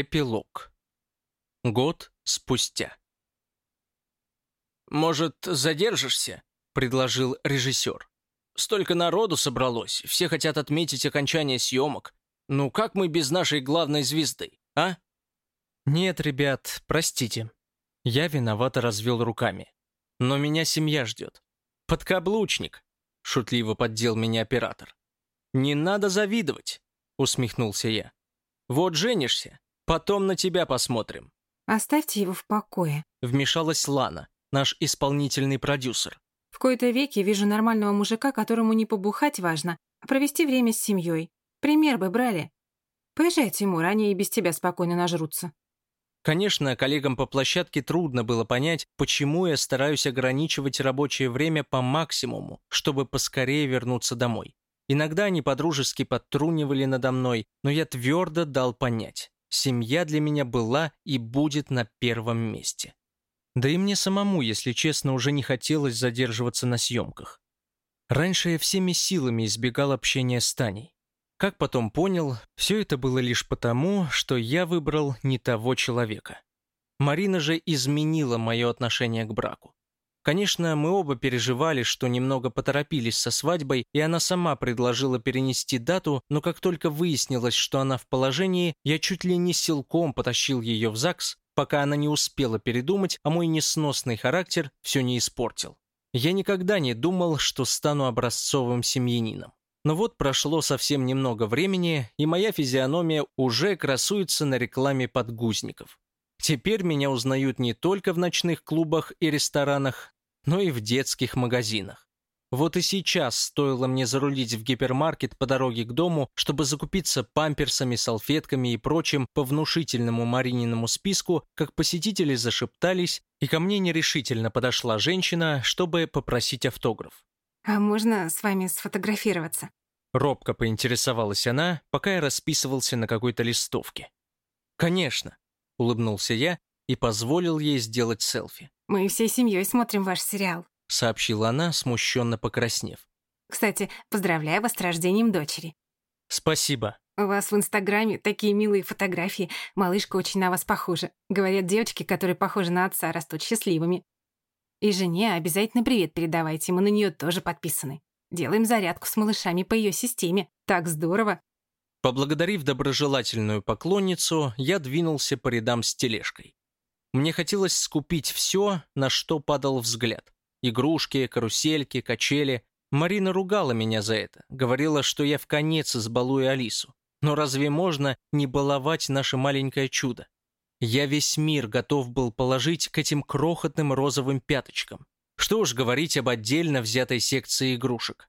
Эпилог. Год спустя. «Может, задержишься?» — предложил режиссер. «Столько народу собралось, все хотят отметить окончание съемок. Ну как мы без нашей главной звезды, а?» «Нет, ребят, простите». Я виновато развел руками. «Но меня семья ждет». «Подкаблучник», — шутливо поддел меня оператор. «Не надо завидовать», — усмехнулся я. «Вот женишься, потом на тебя посмотрим». «Оставьте его в покое», — вмешалась Лана, наш исполнительный продюсер. «В кои-то веки вижу нормального мужика, которому не побухать важно, а провести время с семьей. Пример бы брали. Поезжай, Тимур, они и без тебя спокойно нажрутся». Конечно, коллегам по площадке трудно было понять, почему я стараюсь ограничивать рабочее время по максимуму, чтобы поскорее вернуться домой. Иногда они подружески подтрунивали надо мной, но я твердо дал понять. Семья для меня была и будет на первом месте. Да и мне самому, если честно, уже не хотелось задерживаться на съемках. Раньше я всеми силами избегал общения с Таней. Как потом понял, все это было лишь потому, что я выбрал не того человека. Марина же изменила мое отношение к браку. Конечно, мы оба переживали, что немного поторопились со свадьбой, и она сама предложила перенести дату, но как только выяснилось, что она в положении, я чуть ли не силком потащил ее в ЗАГС, пока она не успела передумать, а мой несносный характер все не испортил. Я никогда не думал, что стану образцовым семьянином. Но вот прошло совсем немного времени, и моя физиономия уже красуется на рекламе подгузников. Теперь меня узнают не только в ночных клубах и ресторанах, но и в детских магазинах. Вот и сейчас стоило мне зарулить в гипермаркет по дороге к дому, чтобы закупиться памперсами, салфетками и прочим по внушительному Марининому списку, как посетители зашептались, и ко мне нерешительно подошла женщина, чтобы попросить автограф. «А можно с вами сфотографироваться?» Робко поинтересовалась она, пока я расписывался на какой-то листовке. «Конечно», — улыбнулся я и позволил ей сделать селфи. «Мы всей семьей смотрим ваш сериал», — сообщила она, смущенно покраснев. «Кстати, поздравляю вас с рождением дочери». «Спасибо». «У вас в Инстаграме такие милые фотографии. Малышка очень на вас похожа. Говорят, девочки, которые похожи на отца, растут счастливыми. И жене обязательно привет передавайте, мы на нее тоже подписаны. Делаем зарядку с малышами по ее системе. Так здорово». Поблагодарив доброжелательную поклонницу, я двинулся по рядам с тележкой. Мне хотелось скупить все, на что падал взгляд. Игрушки, карусельки, качели. Марина ругала меня за это, говорила, что я в конец избалую Алису. Но разве можно не баловать наше маленькое чудо? Я весь мир готов был положить к этим крохотным розовым пяточкам. Что уж говорить об отдельно взятой секции игрушек.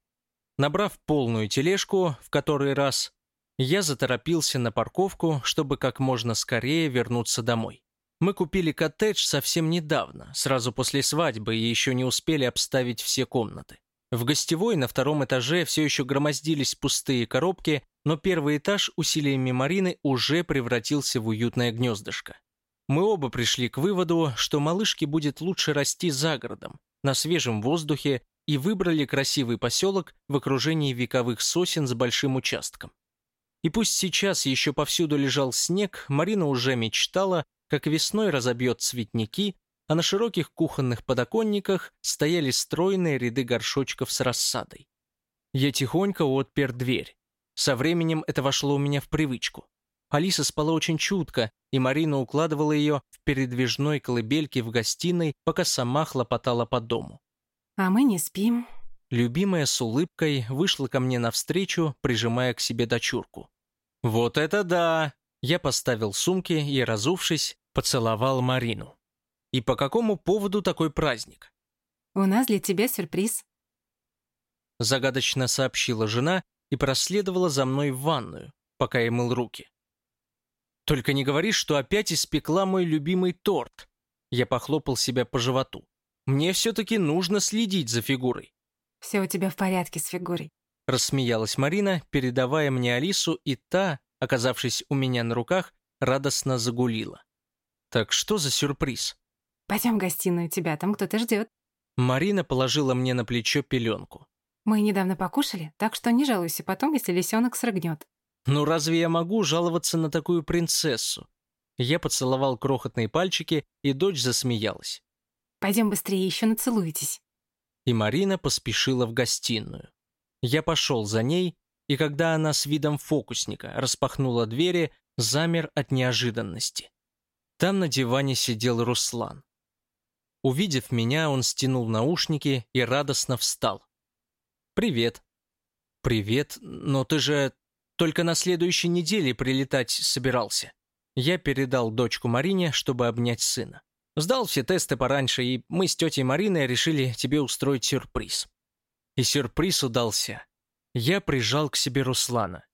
Набрав полную тележку в который раз, я заторопился на парковку, чтобы как можно скорее вернуться домой. Мы купили коттедж совсем недавно, сразу после свадьбы, и еще не успели обставить все комнаты. В гостевой на втором этаже все еще громоздились пустые коробки, но первый этаж усилиями Марины уже превратился в уютное гнездышко. Мы оба пришли к выводу, что малышке будет лучше расти за городом, на свежем воздухе, и выбрали красивый поселок в окружении вековых сосен с большим участком. И пусть сейчас еще повсюду лежал снег, Марина уже мечтала, как весной разобьет цветники, а на широких кухонных подоконниках стояли стройные ряды горшочков с рассадой. Я тихонько отпер дверь. Со временем это вошло у меня в привычку. Алиса спала очень чутко, и Марина укладывала ее в передвижной колыбельке в гостиной, пока сама хлопотала по дому. «А мы не спим». Любимая с улыбкой вышла ко мне навстречу, прижимая к себе дочурку. «Вот это да!» Я поставил сумки и, разувшись, поцеловал Марину. «И по какому поводу такой праздник?» «У нас для тебя сюрприз», — загадочно сообщила жена и проследовала за мной в ванную, пока я мыл руки. «Только не говори, что опять испекла мой любимый торт!» Я похлопал себя по животу. «Мне все-таки нужно следить за фигурой». «Все у тебя в порядке с фигурой», — рассмеялась Марина, передавая мне Алису, и та, оказавшись у меня на руках, радостно загулила. Так что за сюрприз? Пойдем в гостиную, тебя там кто-то ждет. Марина положила мне на плечо пеленку. Мы недавно покушали, так что не жалуйся потом, если лисенок срыгнет. Ну разве я могу жаловаться на такую принцессу? Я поцеловал крохотные пальчики, и дочь засмеялась. «Пойдем быстрее, еще нацелуетесь». И Марина поспешила в гостиную. Я пошел за ней, и когда она с видом фокусника распахнула двери, замер от неожиданности. Там на диване сидел Руслан. Увидев меня, он стянул наушники и радостно встал. «Привет». «Привет, но ты же только на следующей неделе прилетать собирался». Я передал дочку Марине, чтобы обнять сына. Сдал все тесты пораньше, и мы с тетей Мариной решили тебе устроить сюрприз. И сюрприз удался. Я прижал к себе Руслана.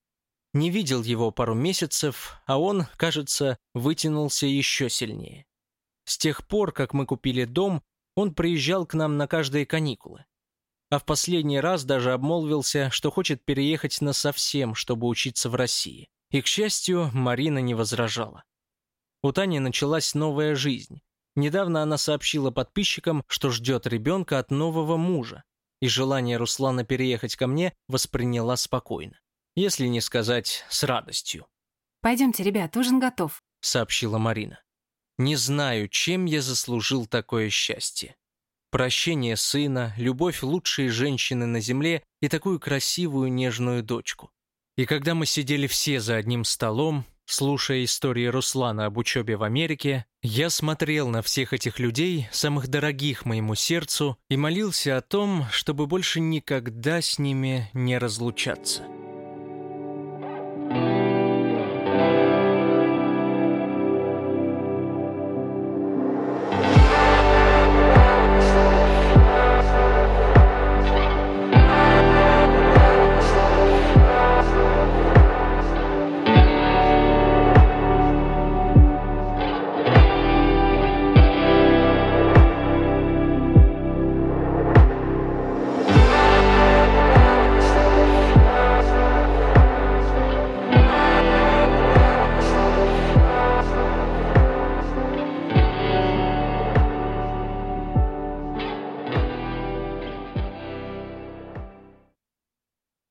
Не видел его пару месяцев, а он, кажется, вытянулся еще сильнее. С тех пор, как мы купили дом, он приезжал к нам на каждые каникулы. А в последний раз даже обмолвился, что хочет переехать насовсем, чтобы учиться в России. И, к счастью, Марина не возражала. У Тани началась новая жизнь. Недавно она сообщила подписчикам, что ждет ребенка от нового мужа, и желание Руслана переехать ко мне восприняла спокойно если не сказать с радостью. «Пойдемте, ребят, ужин готов», — сообщила Марина. «Не знаю, чем я заслужил такое счастье. Прощение сына, любовь лучшей женщины на земле и такую красивую нежную дочку. И когда мы сидели все за одним столом, слушая истории Руслана об учебе в Америке, я смотрел на всех этих людей, самых дорогих моему сердцу, и молился о том, чтобы больше никогда с ними не разлучаться».